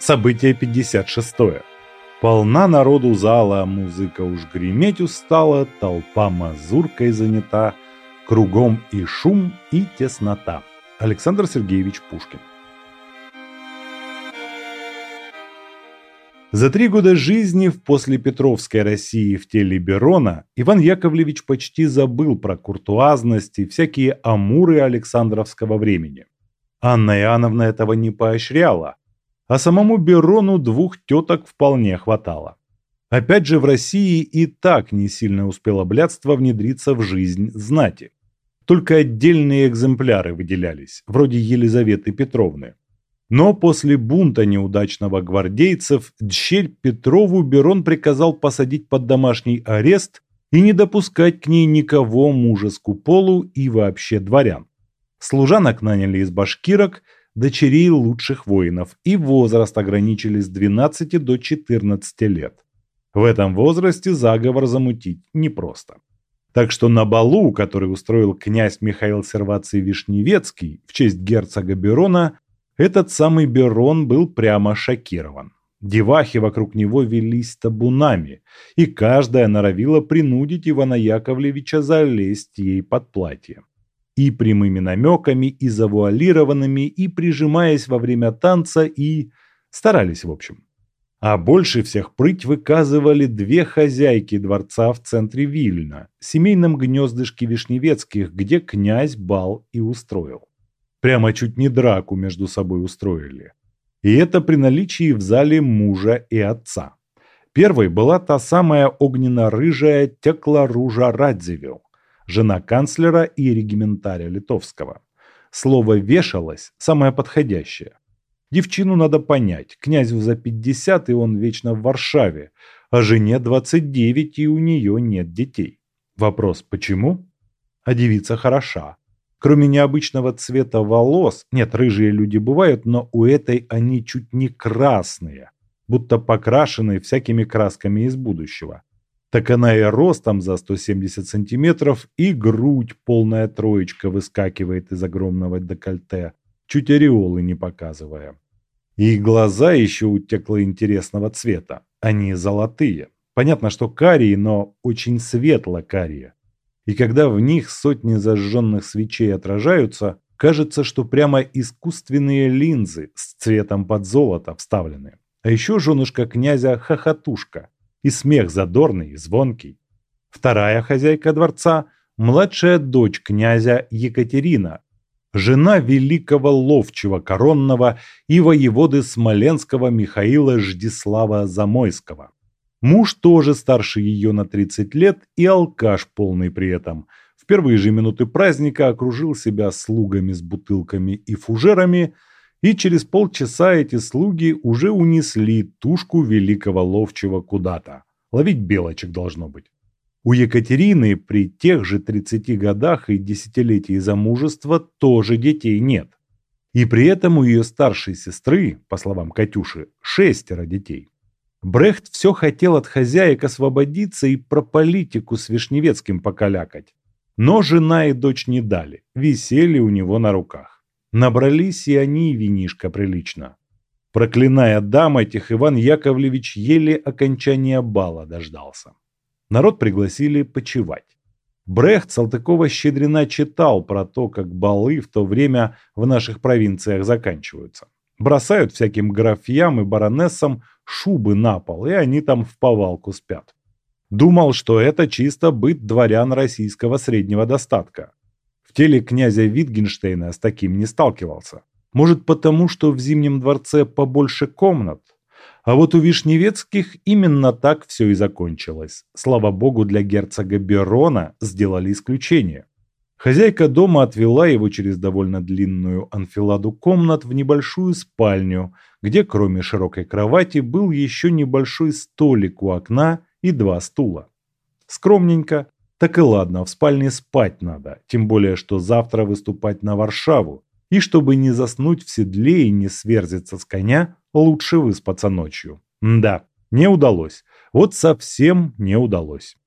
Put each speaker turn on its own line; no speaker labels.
Событие 56. Полна народу зала, музыка уж греметь устала, толпа мазуркой занята, кругом и шум, и теснота. Александр Сергеевич Пушкин. За три года жизни в послепетровской России в теле Берона Иван Яковлевич почти забыл про куртуазность и всякие амуры Александровского времени. Анна Иоанновна этого не поощряла, а самому Берону двух теток вполне хватало. Опять же, в России и так не сильно успело блядство внедриться в жизнь знати. Только отдельные экземпляры выделялись, вроде Елизаветы Петровны. Но после бунта неудачного гвардейцев дщерь Петрову Берон приказал посадить под домашний арест и не допускать к ней никого мужеску полу и вообще дворян. Служанок наняли из башкирок – дочерей лучших воинов, и возраст ограничили с 12 до 14 лет. В этом возрасте заговор замутить непросто. Так что на балу, который устроил князь Михаил Серваций Вишневецкий в честь герцога Берона, этот самый Берон был прямо шокирован. Девахи вокруг него велись табунами, и каждая норовила принудить Ивана Яковлевича залезть ей под платье и прямыми намеками, и завуалированными, и прижимаясь во время танца, и старались в общем. А больше всех прыть выказывали две хозяйки дворца в центре Вильна, семейном гнездышке Вишневецких, где князь бал и устроил. Прямо чуть не драку между собой устроили. И это при наличии в зале мужа и отца. Первой была та самая огненно-рыжая Текла-Ружа Радзивилл, жена канцлера и региментаря литовского. Слово «вешалось» самое подходящее. Девчину надо понять, князю за 50 и он вечно в Варшаве, а жене 29 и у нее нет детей. Вопрос «почему?» А девица хороша. Кроме необычного цвета волос, нет, рыжие люди бывают, но у этой они чуть не красные, будто покрашенные всякими красками из будущего так она и ростом за 170 сантиметров, и грудь полная троечка выскакивает из огромного декольте, чуть ореолы не показывая. И глаза еще утекло интересного цвета. Они золотые. Понятно, что карие, но очень светло-карие. И когда в них сотни зажженных свечей отражаются, кажется, что прямо искусственные линзы с цветом под золото вставлены. А еще женушка князя хохотушка – и смех задорный, звонкий. Вторая хозяйка дворца – младшая дочь князя Екатерина, жена великого ловчего коронного и воеводы Смоленского Михаила Ждислава Замойского. Муж тоже старше ее на 30 лет и алкаш полный при этом. В первые же минуты праздника окружил себя слугами с бутылками и фужерами – и через полчаса эти слуги уже унесли тушку великого ловчего куда-то. Ловить белочек должно быть. У Екатерины при тех же 30 годах и десятилетии замужества тоже детей нет. И при этом у ее старшей сестры, по словам Катюши, шестеро детей. Брехт все хотел от хозяек освободиться и про политику с Вишневецким покалякать. Но жена и дочь не дали, висели у него на руках. Набрались и они винишко прилично. Проклиная дам этих, Иван Яковлевич еле окончания бала дождался. Народ пригласили почевать. Брехт Салтыкова-Щедрина читал про то, как балы в то время в наших провинциях заканчиваются. Бросают всяким графьям и баронессам шубы на пол, и они там в повалку спят. Думал, что это чисто быт дворян российского среднего достатка. В теле князя Витгенштейна с таким не сталкивался. Может потому, что в Зимнем дворце побольше комнат? А вот у Вишневецких именно так все и закончилось. Слава богу, для герцога Берона сделали исключение. Хозяйка дома отвела его через довольно длинную анфиладу комнат в небольшую спальню, где кроме широкой кровати был еще небольшой столик у окна и два стула. Скромненько, так и ладно, в спальне спать надо, тем более, что завтра выступать на Варшаву. И чтобы не заснуть в седле и не сверзиться с коня, лучше выспаться ночью. Да, не удалось. Вот совсем не удалось.